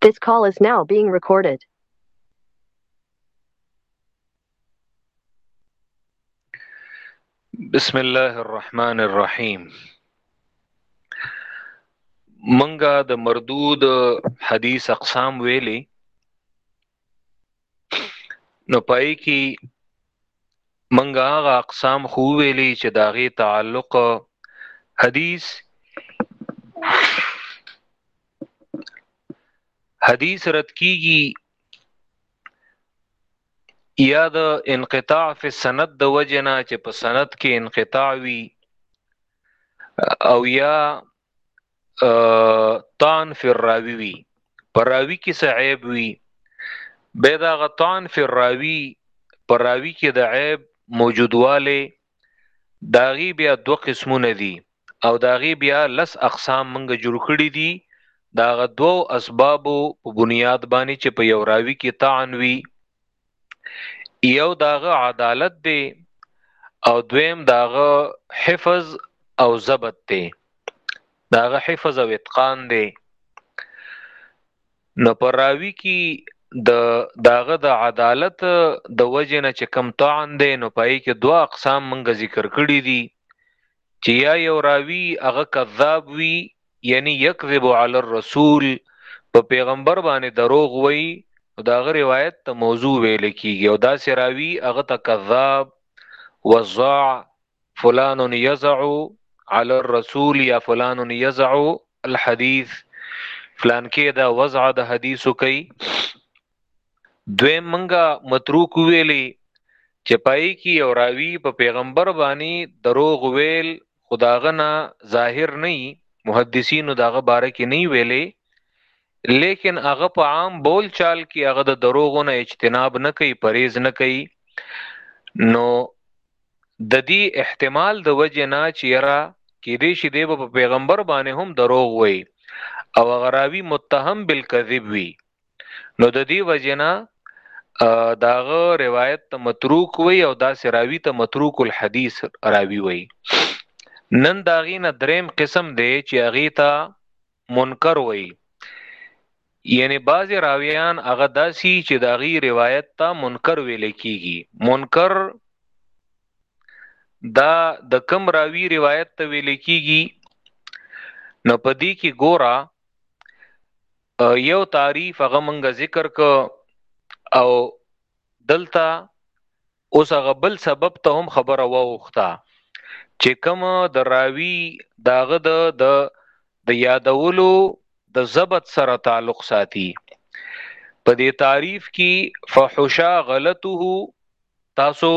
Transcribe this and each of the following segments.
This call is now being recorded. بسم الله الرحمن الرحیم منګه د مردود حدیث اقسام ویلي نو پای کې منګه هغه اقسام خو ویلی چې داغه تعلق حدیث حدیث رد کیږي یا د انقطاع فی سند د وجنا چې په سند کې انقطاع وی او یا تان فی الراوی وی پر راوی کې څه عیب وی به دا غتان فی الراوی پر راوی کې د عیب موجودواله داغي بیا دو قسمونه دي او داغي بیا لس اقسام منګه جوړ کړی دي داغه دوو اسبابو په بنیاد باندې چې په یو راوی کې تان وی یو داغه عدالت دی او دویم داغه حفظ او ضبط دی داغه حفظ او اتقان دی نو پر راوی کی د داغه د عدالت د وجه نه چې کم طعن دی نو پای کې دوه اقسام منګه ذکر کړی دي چې یا یو راوی هغه کذاب وی یعنی یکذب علی الرسول په پیغمبر باندې دروغ وی نو دا غ روایت ته موضوع ویل کیږي او دا سراوی هغه ته کذاب وزع فلان یزع علی الرسول یا فلان یزع الحديث فلان کې دا وزع د حدیثو کوي دویم منګه متروک ویلی چې پای کې یو راوی په پیغمبر باندې دروغ ویل خداغه نه ظاهر نه محدثینو دغه باره کې نه ویلې لیکن هغه په عام بول چال کې هغه د دروغونه اجتناب نه کوي پرېز نه کوي نو د دې احتمال د وجه نه چې را کې دې شي د پیغمبر باندې هم دروغ وي او غراوی متهم بالکذب وي نو د دې وجنه داغه روایت ته متروک وي او دا سراوی ته متروک الحديث راوي وي نن داغي نه دریم قسم دی چې اغه ته منکر وي یعنی بعض راویان هغه داسي چې داغي روایت ته منکر ویل کیږي منکر دا د کم راوی روایت ته ویل کیږي نو پدې کې ګورا یو تعریف هغه مونږه ذکر ک او دلته اوس هغه بل سبب ته هم خبره ووخته چې کوم د راوی داغه د د یادولو د ضبط سره تعلق ساتي په دې تعریف کې فحشا غلطه تاسو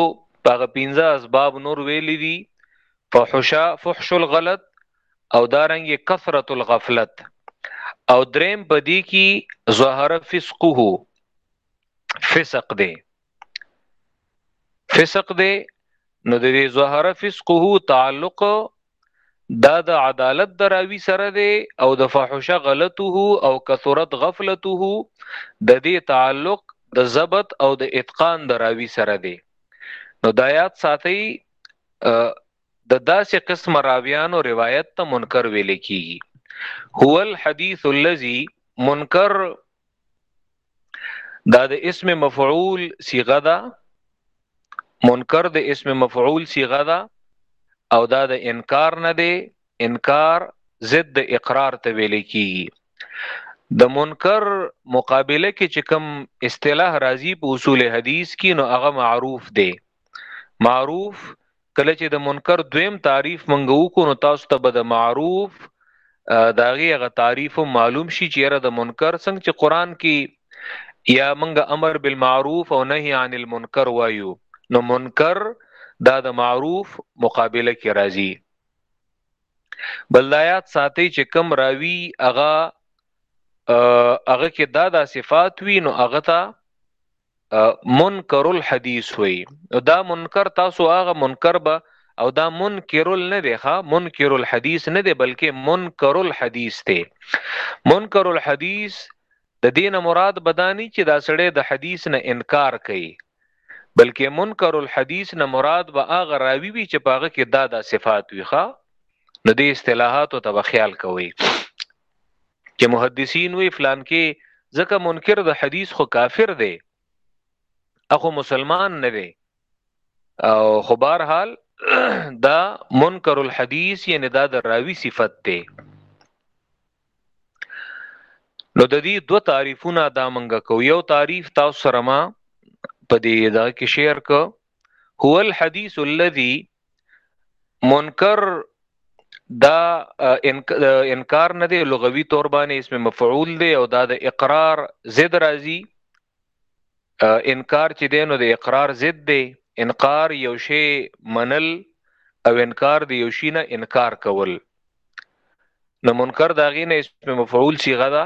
هغه پنځه اسباب نور ویلي دي فحشا فحش الغلط او دارنګ کثرت الغفلت او دریم پدی کی ظهر فسقه فسق دی فسق دی نو د ظهر فسقه تعلق دا د عدالت دراوی سره دی او د فحش غلطه او کثرت غفلته د دې تعلق د ضبط او د اتقان دراوی سره دی نو دایات ساتي د داسې قسم راویانو روایت ته منکر ویل کیږي هو الحديث الذي منکر دا د اسم مفعول صيغه ده منکر د اسم مفعول صيغه ده او دا د انکار نه دی انکار ضد د اقرار ته ویل کیږي د منکر مقابله کې چې کوم اصطلاح راځي په اصول حدیث کې نو هغه معروف دی معروف کله چې د منکر دویم تعریف منګو کو نو تاسو ته به د معروف داغه غ تعریف معلوم شي چې را د منکر څنګه چې قران کې یا منګه امر بالمعروف او نهي عن المنکر وایو نو منکر دا د معروف مقابله کې راځي بلایات ساتي چې کم راوي اغا اغه کې دا د صفات وی نو اغه ته منکر الحدیث وي نو دا منکر تاسو هغه منکر به او دا منکر نه دی ښا منکر الحدیث نه دی بلکې منکر الحدیث دی منکر الحدیث د دین مراد بدانی چې دا سړی د حدیث نه انکار کوي بلکې منکر الحدیث نه مراد به هغه راوی وي چې پاغه کې دا د صفات وي ښا نو دې اصطلاحات ته به خیال کوي چې محدثین وی فلانکی ځکه منکر د حدیث خو کافر دی اخو مسلمان نه دی او خو بهر حال دا منکر الحدیث یعنی دا د راوی صفت دی نو د دې دوه تعریفونه دا منګه کو یو تعریف تاسو سره ما په دې دا کې شعر کو هو الحديث الذي منکر دا انکار نه دی لغوي تور باندې اسم مفعول دی او دا د اقرار ضد راځي انکار چې دینو د اقرار ضد دی انکار یو شی منل او انکار دی یو شی نه انکار کول نو منکر دا غینه اسم مفعول صيغه ده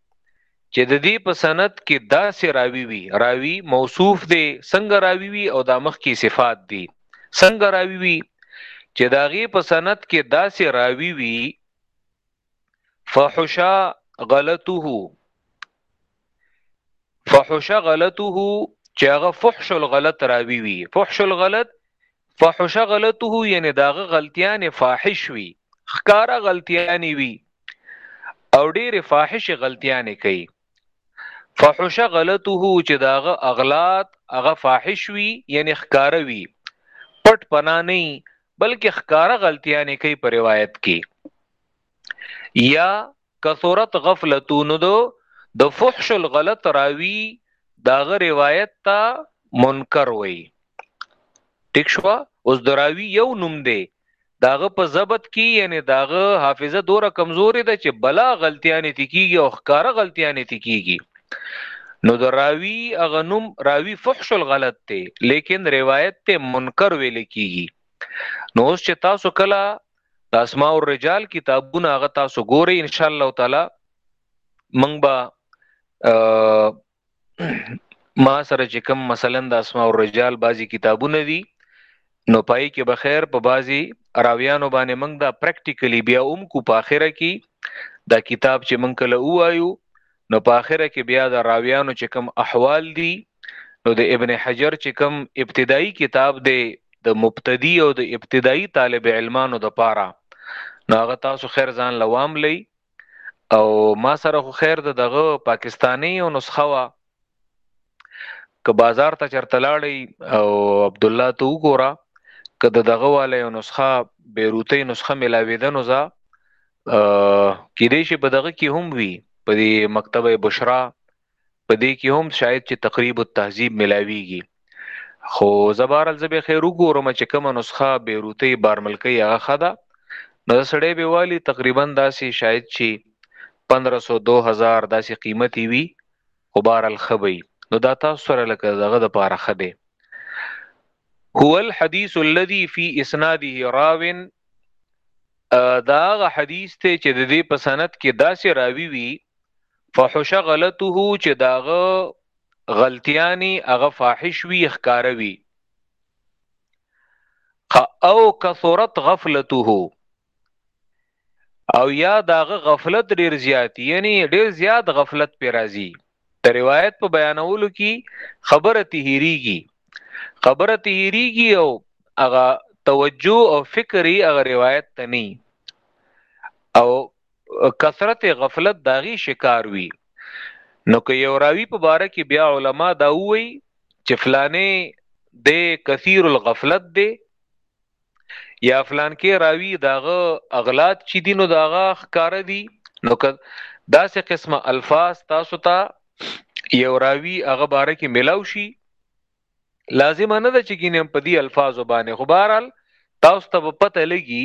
چې د دې په سند کې داسې راوي وي راوي موصوف دی څنګه راوي وي او د مخ کې صفات دي څنګه راوي وي چې دا غي په سند کې داسې راوي وي فحشا غلطه فحشا غلطه چې هغه فحش الغلط راوي وي فحش الغلط فحش غلطه یعنی داغه غلطیان فاحش وی خکارا غلطیان وی او ډیر فاحش غلطیان کوي فحش غلطه چې داغه اغلاط هغه فاحش وی یعنی خکاره وی پټ پنا نه بلکې خکاره غلطیانې کوي په روایت کې یا کثرت غفلتون دو د فحش الغلط راوی داغه روایت تا منکر وی ټیک شو اوس دراوی یو نوم دی داغه په ضبط کې یعنی داغه حافظه دوره کمزوري ده چې بلا غلطیانې تکیږي او ښکارا غلطیانې تکیږي نو د راوی اغنوم راوی فحش الغلط ته لیکن روایت ته منکر ویل کیږي نو اوس چې تاسو کله د اسماء الرجال کتابونه هغه تاسو ګوري ان شاء الله تعالی منګ با ما سره چې کوم مثلا د اسماء الرجال بعضی کتابونه دي نو پای کې به خیر په بعضی راویانو باندې منګ دا پریکټیکلی بیا اوم کو په اخره کې دا کتاب چې منګ کله وایو نو په اخره کې بیا د راویانو چې کوم احوال دي نو د ابن حجر چې کوم ابتدایي کتاب دی د مبتدی او د ابتدایي طالب علمانو د پاره نو هغه تاسو خیر ځان لوام لې او ما سره خو خیر د دغه پاکستانی او نسخه وا که بازار ته چرته لاړی او عبد الله تو ګورا که دغه والے او نسخه بیروتی نسخه ملاویدنو ځا کې دې شي په دغه کې هم وي په دې مکتبه بشرا په دې کې هم شاید چې تقریب التهذیب ملاويږي خو زبار الزبه خیر وګورم چې کومه نسخه بیروتی بارملکی هغه خدا نو سړی به والی تقریبا داسې شاید چې 1500 2000 داسې قیمتي وي خو بار الخبي نو دا تاسو سره لکه دغه د پاره خده هو الحديث الذي في اسناده راو دا هغه حدیث ته چې د دې په سند کې داسې راوي وي فحش غلطه چې داغه غلطیانی هغه فاحش وی اخکاروي او کثرت غفلته او یا داغه غفلت ډیر زیات یعنی ډیر زیات غفلت پر راځي د روایت په بیانولو کې خبره تهریږي خبره تهریږي او هغه توجه او فکر یې هغه روایت ته نه او کثرت غفلت داغي شکار وي نو که یو راوی په باره کې بیا علما دا وایي چې فلانه د کثیر الغفلت دی یا فلان کې راوی داغه اغلاد چې دینو داغه ښکار دي نو که داسې قسمه الفاظ تاسو ته تا یو راوی هغه باره کې ملاو شي لازم نه ده چې ګینم په دې الفاظ باندې خو بهرال تاسو ته په پته لګي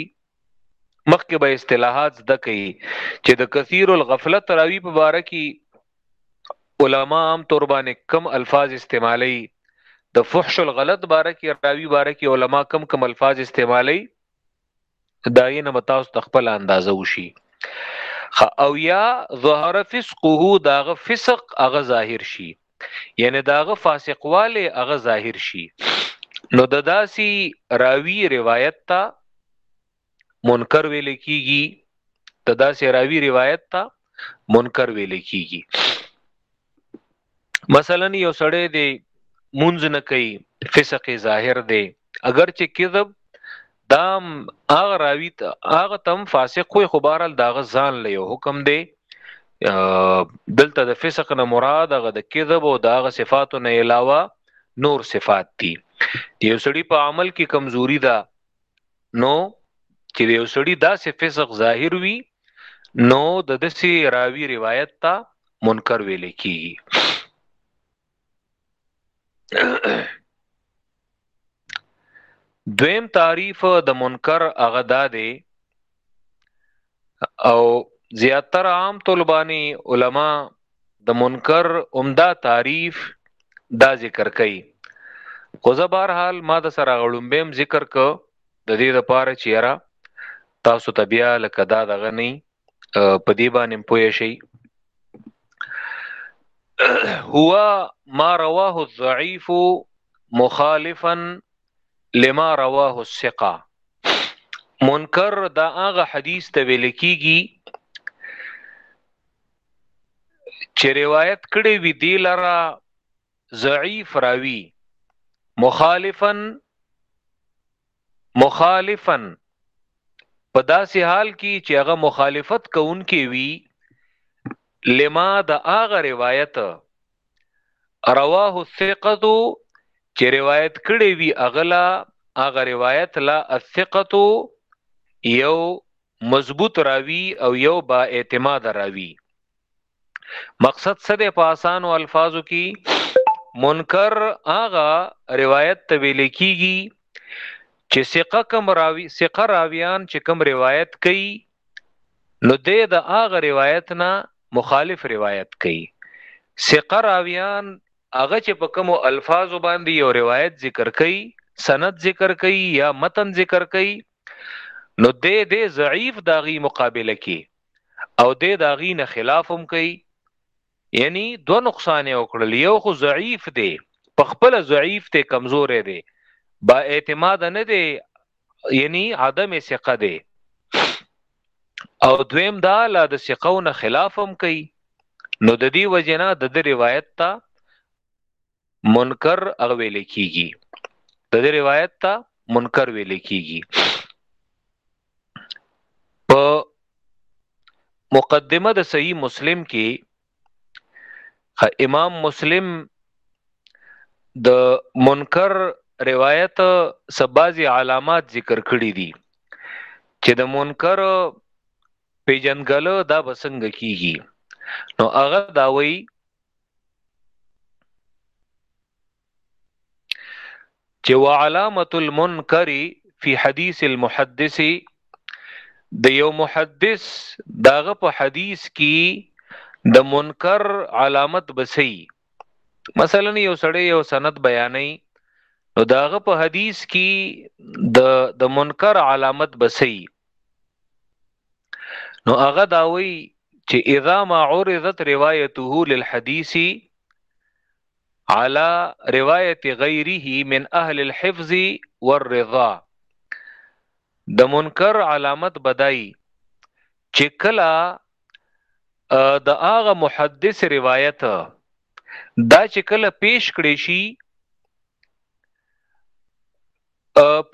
مخکې به اصطلاحات زده کوي چې د کثیر الغفلت راوی په باره کې علما عام طور باندې کم الفاظ استعمالي د فحش الغلط باره کې راوي باره کې علما کم کم الفاظ استعمالي داینه متاس تخپل اندازه وشي او یا ظهر فسقه داغه فسق هغه ظاهر شي یعنی داغه فاسقواله هغه ظاهر شي نو د داسي راوی روایت ته منکر ویل کیږي د داسې راوی روایت ته منکر ویل کیږي مثلا یو سړی دی مونږ نه کوي فسق ظاهر دی اگر چې کذب دام اغه راوی ته اغه تم فاسق خو خو بهرال داغه ځان له یو حکم دی دلته د فسق نه مراد هغه د کذب او داغه صفاتو نه علاوه نور صفات دي یو سړی په عمل کې کمزوري ده نو چې یو سړی داسې فسق ظاهر وي نو د دسی راوی روایت ته منکر ویل کیږي دویم تعریف د منکر هغه دا دی او زیاتره عام طلبانی علما د منکر عمده تعریف دا ذکر کوي خو زه بهر حال ما د سره غړم بهم ذکر ک د دې د پاره چیرې تاسو ته بیا لکه دا دغه نه په دې باندې پوه شئ هو ما رواه الضعيف مخالفا لما رواه الثقه منکر دا هغه حدیث ته ویل کیږي چې روایت کړي وی دی لرا ضعیف راوی مخالفا مخالفا په داسې حال کې چې هغه مخالفت کوونکې وی لما د هغه روایت رواه الثقه چې روایت کړي وی اغلا اغه روایت لا الثقه یو مضبوط راوی او یو با اعتماد راوی مقصد څه د پاسان او الفاظو کې منکر اغا روایت ته ویل کیږي چې ثقه کم راوی ثقه راویان چې کم روایت کوي نو دې د هغه روایت نه مخالف روایت کوي ثقه راویان هغه چې په کوم الفاظ باندې یو روایت ذکر کوي سند ذکر کوي یا متن ذکر کوي نو دې دې ضعیف داغي مقابله کوي او دې داغي نه خلافم کوي یعنی دو نقصان وکړل یو خو ضعیف دی په خپل ضعیف ته کمزور دی با اعتماد نه دی یعنی عدم ثقه دی او دویم دا لا د ثقهونه خلافم کوي نو د دې وجنه د روایت ته منکر هغه ویل کیږي د دې روایت ته منکر ویل کیږي په مقدمه د صحیح مسلم کې امام مسلم د منکر روایت سبازي علامات ذکر کړی دي چې د منکر پیجنګلو دا بسنګ کیږي نو هغه دا وایي چې وعلامه المنکر فی حدیث المحدث د یو محدث داغه په حدیث کې د منکر علامت بسی مثلا یو سړی یو سند بیانې نو داغه په حدیث کې د د منکر علامت بسی نو هغه دا وی چې اذا ما عرضت روایته للحديث على روایت غیره من اهل الحفظ والرضا د منکر علامت بدای چې کله د هغه محدث روایت دا چې کله پیش کړي شي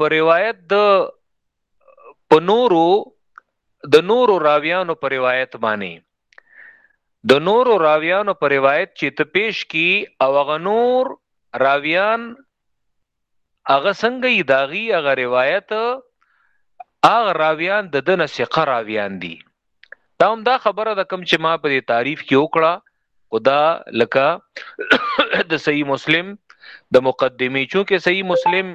په روایت د په نورو د نورو راویانو پر روایت باندې د نورو راویانو پر روایت چې ته پیش کی او هغه نور راویان هغه څنګه یې داغي هغه روایت هغه راویان د دنه ثقه راویان دي دا هم دا خبره د کم چې ما په تعریف کې وکړه خدا لکه د صحیح مسلم د مقدمه چونکه صحیح مسلم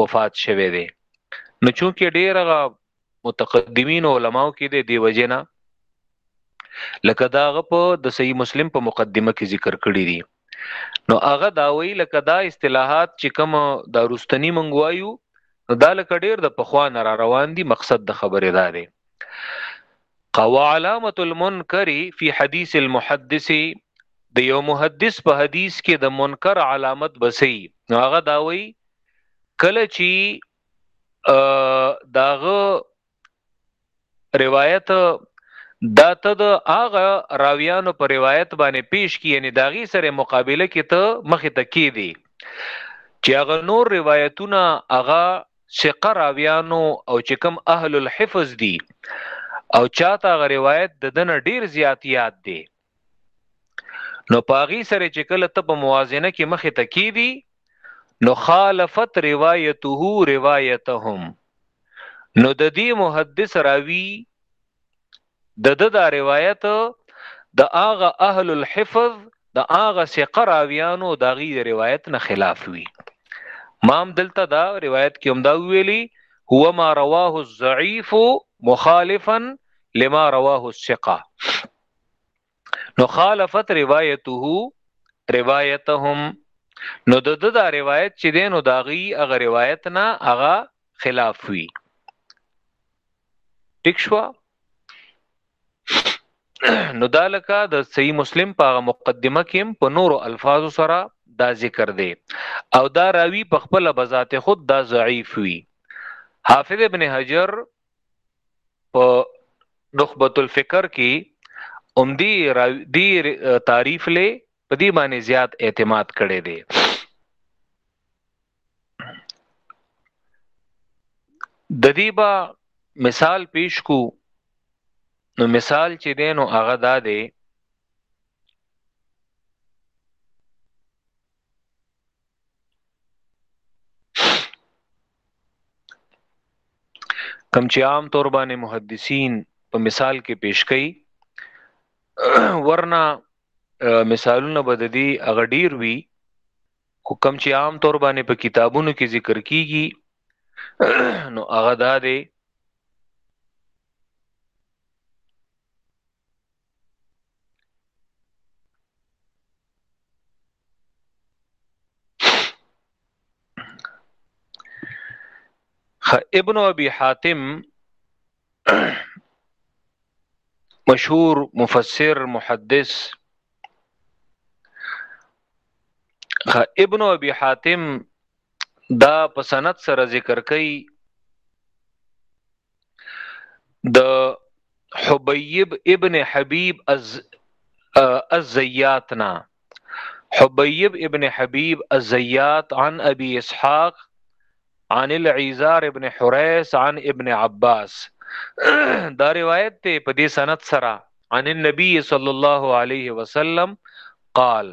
وفات شوه دی نو چونکه ډیر غا متقدمین علماو کې دی دی وجنا لکه داغه په د صحیح مسلم په مقدمه کې ذکر کړی دی نو هغه دا وی لکه دا اصطلاحات چې کوم دا رستنی منغوایو نو دا لکه ډیر د پخوا نه را روان دي مقصد د خبره دا دی قوا علامت المنکر فی حدیث المحدث د یو محدث په حدیث کې د منکر علامت بسی نو هغه داوي کله چی داغه روایت دا ته د هغه راویانو په روایت باندې پیش کی یعنی داغي سره مقابله کې ته مخه تکې دی چې هغه نور روایتونه هغه ثقه راویانو او چې کوم اهل الحفظ دي او چاته غ روایت د دنه ډیر زیات یاد دی نو پاغي سره چې کله ته په موازنه کې مخه تکی دي نو خالفت روایته روایتهم نو د دې محدث راوی د ده دا روایت د هغه اهل الحفظ د هغه ثقه راویانو د غي روایت نه خلاف وي مام دلته دا روایت کې هم دا ویلي هو ما رواه الضعيف مخالفا لما رواه الثقه نو خالفت روایته روایتهم نو د د دا روایت چې دین او داغي هغه روایت نه هغه خلاف وی ټیک شو نو دالکه د صحیح مسلم په مقدمه کې په نورو الفاظو سره دا ذکر دی او دا راوی په خپل بذات خود دا ضعیف وی حافظ ابن حجر په نخبه الفکر کې هم دی را دی تعریف له په دې باندې زیات اعتماد کړي دي د دې با مثال پیش کو نو مثال چې دینو هغه دا دی کم چې عام طور باندې محدثین په مثال کې پیش کړي ورنه مثالونه بد دي اغه ډیر وی خو کم چې عام طور باندې په کتابونو کې ذکر کیږي نو هغه دا دی ابن ابي حاتم مشهور مفسر محدث ابن ابي حاتم دا په سند سره ذکر کوي د حبیب ابن حبیب از الزیاتنا حبیب ابن حبیب الزیات عن ابي اسحاق عن العزار ابن حریس عن ابن عباس دا روایت ته په دې سند سره عن النبي صلی الله علیه وسلم قال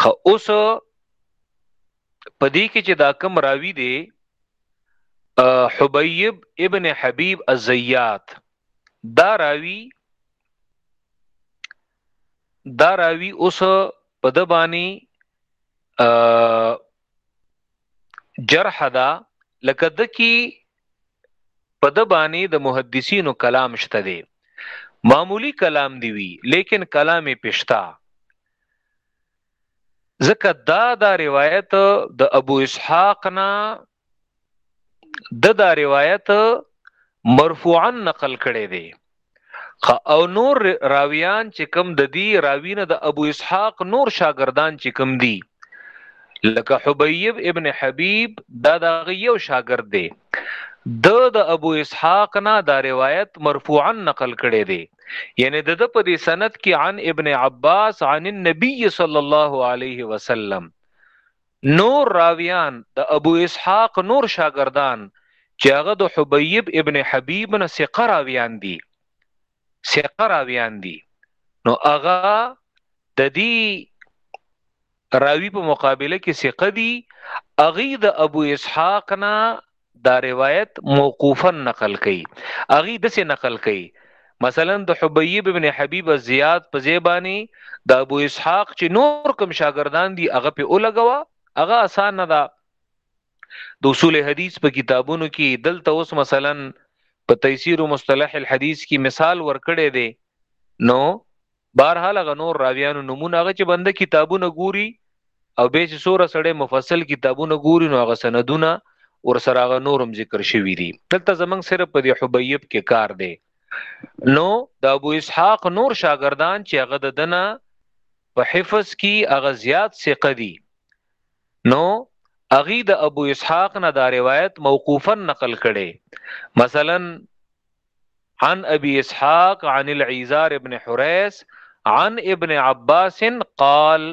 خو اوس پدې کې چې دا کم راوی دی حبیب ابن حبیب الزیات دا راوی دا راوی اوس په د باندې جرح دا لکه د کی په د باندې د محدثینو کلام شته دی معمولی کلام دی وی لیکن کلام پښتا ځکه دا دا روایت د ابو اسحاق نه د دا روایت مرفوعا نقل کړي دي او نور راویان چې کم د دی راوینه د ابو اسحاق نور شاګردان چې کم دي لکه حبیب ابن حبیب دا د یو شاګرد دی د د ابو اسحاق نه دا روایت مرفوعا نقل کړي دي یعنی د د په دې سند کې عن ابن عباس عن النبي صلی الله علیه وسلم نور راویان د ابو اسحاق نور شاګردان چې هغه د حبیب ابن حبیب نه ثقه راویان دي ثقه راویان دي نو هغه د دې راوی په مقابله کې ثقه دي اغي د ابو اسحاق نه دا روایت موقوفا نقل کړي اغي د څه نقل کړي مثلا د حبیب ابن حبیب زیاد په زیبانی د ابو اسحاق چې نور کوم شاګردان دي هغه په اولګوا هغه آسان نه ده د اصول حدیث په کتابونو کې دلته اوس مثلا په تفسیر مصطلح الحدیث کې مثال ورکړی دی نو بهرحال هغه نور راویانو نمونه هغه چې بنده کتابونه ګوري او به چې سوره سړې مفصل کتابونه ګوري نو هغه سندونه ور سره هغه نورم ذکر شوی دی دلته زمنګ صرف په دې حبیب کې کار دی نو د ابو اسحاق نور شاګردان چې هغه د دنه په حفظ کې هغه زیات ثقه دي نو اغي د ابو اسحاق نه دا روایت موقوفا نقل کړي مثلا عن ابي اسحاق عن العيزار ابن حريس عن ابن عباس قال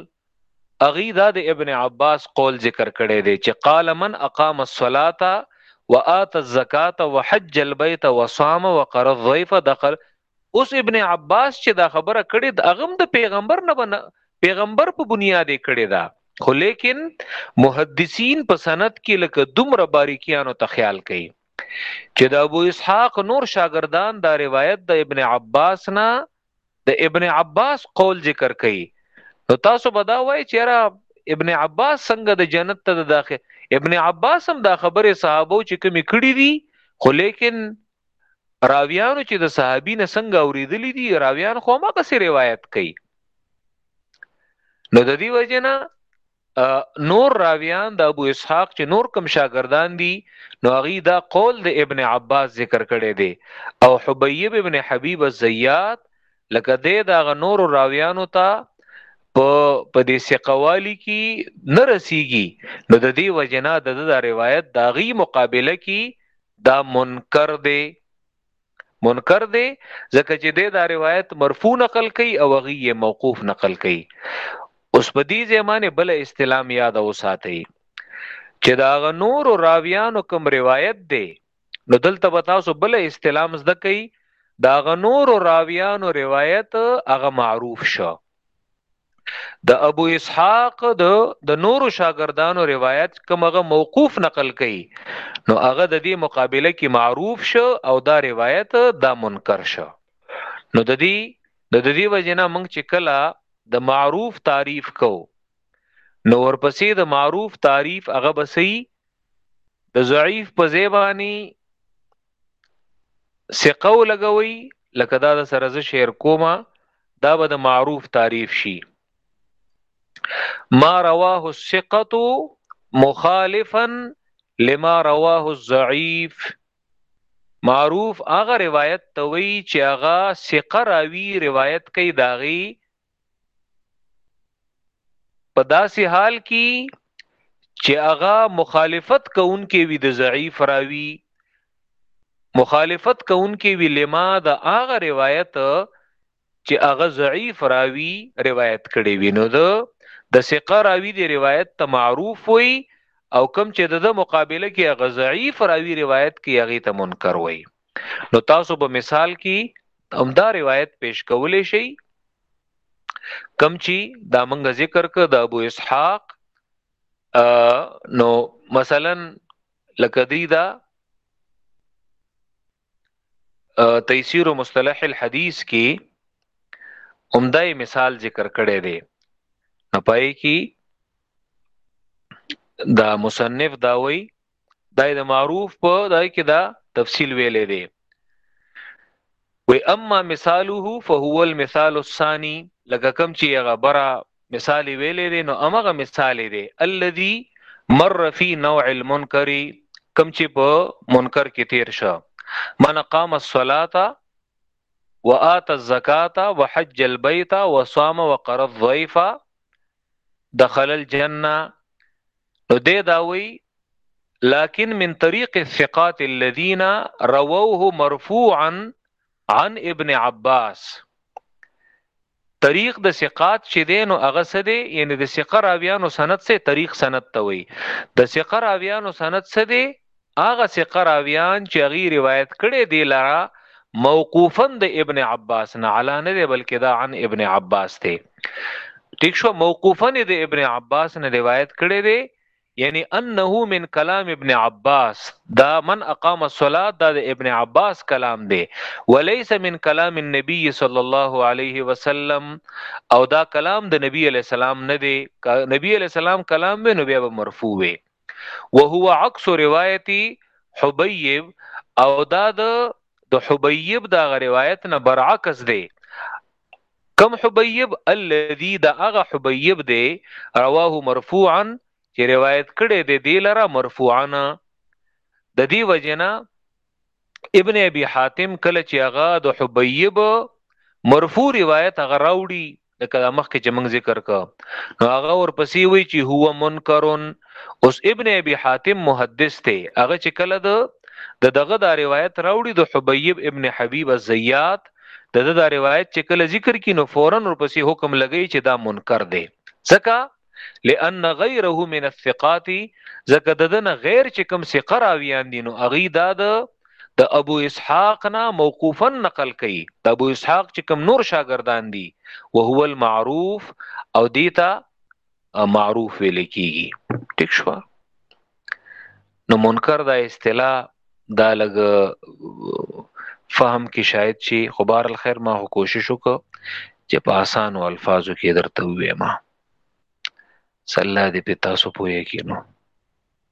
اغي دا د ابن عباس قول ذکر کړي دي چې قال من اقام الصلاه وات الزکاه وحج البيت وصام وقر الضيف دخل اوس ابن عباس چې دا خبره کړي د اغم د پیغمبر نه بنه پیغمبر په بنیاد کړي دا خو لیکن محدثین په سند کې لکه دومره باریکیانو ته خیال کوي چې د ابو اسحاق نور شاګردان دا روایت د ابن عباس نه د ابن عباس قول ذکر کوي نو تاسو به دا وایي چې را ابن عباس څنګه د جنت ته داخل ابن عباس هم دا خبره صحابه چې کمی کړی دي خو لیکن راویانو چې د صحابي نه څنګه اوریدلې دي راویان خو ما قصې روایت کوي نو د دې وجنه نور راویان د ابو اسحاق چې نور کم شاګردان دي نو هغه دا قول د ابن عباس ذکر کړي دي او حبیب ابن حبیب الزیات لکه د دا نور راویانو ته په په دې سقوالی کې نه رسیږي نو د دې وجنا د د روایت داغي مقابله کې دا منکر دی منکر دی ځکه چې د دا روایت مرفوع نقل کوي او هغه یې موقوف نقل کوي اوس په دې زمانه بل استلام یاد او ساتي چې دا غ نور راویانو کوم روایت دی نو دلته به تاسو بل استلام زده کوي دا غ نور راویانو روایت هغه معروف شو د ابو اسحاق د د نورو شاګردانو روایت کومغه موقوف نقل کړي نو هغه د دې مقابله کې معروف شو او دا روایت دا منکر شو نو د دې د دې وجنه موږ چې کله د معروف تعریف کو نو ورپسې د معروف تعریف هغه بسې د ضعیف په زیبانی ثقه لګوي لکه دا د سره ز شعر کومه دا به د معروف تعریف شي ما رواه الثقه مخالفا لما رواه الضعيف معروف هغه روایت توي چې هغه ثقه راوي روایت کوي داغي په داسې حال کې چې هغه مخالفت کوونکې وي د ضعیف راوي مخالفت کوونکې وي لما د هغه روایت چې هغه ضعیف راوي روایت کړي وي نو د د ثقه راوي د روایت ته معروف وي او کم چې د مقابله کې هغه ضعیف راوي روایت کې هغه ته منکر وي نو تاسو په مثال کې همدا روایت پیش کولې شي کم چی دا منګه ذکر ک د ابو اسحاق نو مثلا لکه دی دا تیسیر مصطلح الحدیث کې عمده مثال ذکر کړی دی نو پای کې دا مصنف دا وای دا د معروف په دای کې دا تفصیل ویلې دی و اما مثاله فهو المثال الثاني لکه کم چې هغه برا مثال ویلې دی نو امغه مثال دی الذي مر في نوع المنکر کم چې په منکر کې تیر شه من قام الصلاه وآت الزکات وحج البيت وصام وقرض ضيفا دخل الجنه نو دې دا وی لكن من طريق الثقات الذين رووه مرفوعا عن ابن عباس طریق د ثقات چې دین او هغه څه دی یعنی د ثقه راویانو سند سه طریق سند ته وي د ثقه راویانو سند څه دی هغه ثقه راویان چې هغوی روایت کړی دی لره موقوفا د ابن عباس نه علا نه دی بلکې دا عن ابن عباس دی ټیک شو موقوفا د ابن عباس نه روایت کړی دی یعنی انه من کلام ابن عباس دا من اقام الصلاه دا د ابن عباس کلام دی وليس من کلام النبي صلی الله علیه وسلم او دا کلام د نبی علی السلام نه دی نبی علی السلام کلام به نو بیا مرفوع وي وهو عکس روایت حبیب او دا د د حبیب دا روایت نه برعکس دی کم حبیب الذي دا هغه حبیب دی رواه مرفوعا چې روایت کړي دی دی لره مرفوعا د دې وجنه ابن ابي حاتم کله چې هغه د حبیب مرفوع روایت هغه راوړي لکه دا مخکې چې موږ ذکر کا نو هغه ورپسې وی چې هو منکرون اوس ابن ابي حاتم محدث ته هغه چې کله د دغه دا روایت راوړي د حبيب ابن حبيب الزيات د دا روایت چې کله ذکر کینو فورا ورپسې حکم لګی چې دا منکر دی ځکه لان غیره من الثقات زکه ددنه غیر چې کوم ثقه راویان دي نو اغي دا د ابو اسحاق نه موقوفا نقل کړي د ابو اسحاق چې کوم نور شاګردان دي او هو المعروف او دیتا معروف ویل کیږي ټیک شو نو منکر دا اصطلاح دا لګ فهم کې شاید شي خو بار الخير ما هو کوشش وکړ چې په اسانو الفاظو کې درته وې ما صلی دې په تاسو پوهه کې نو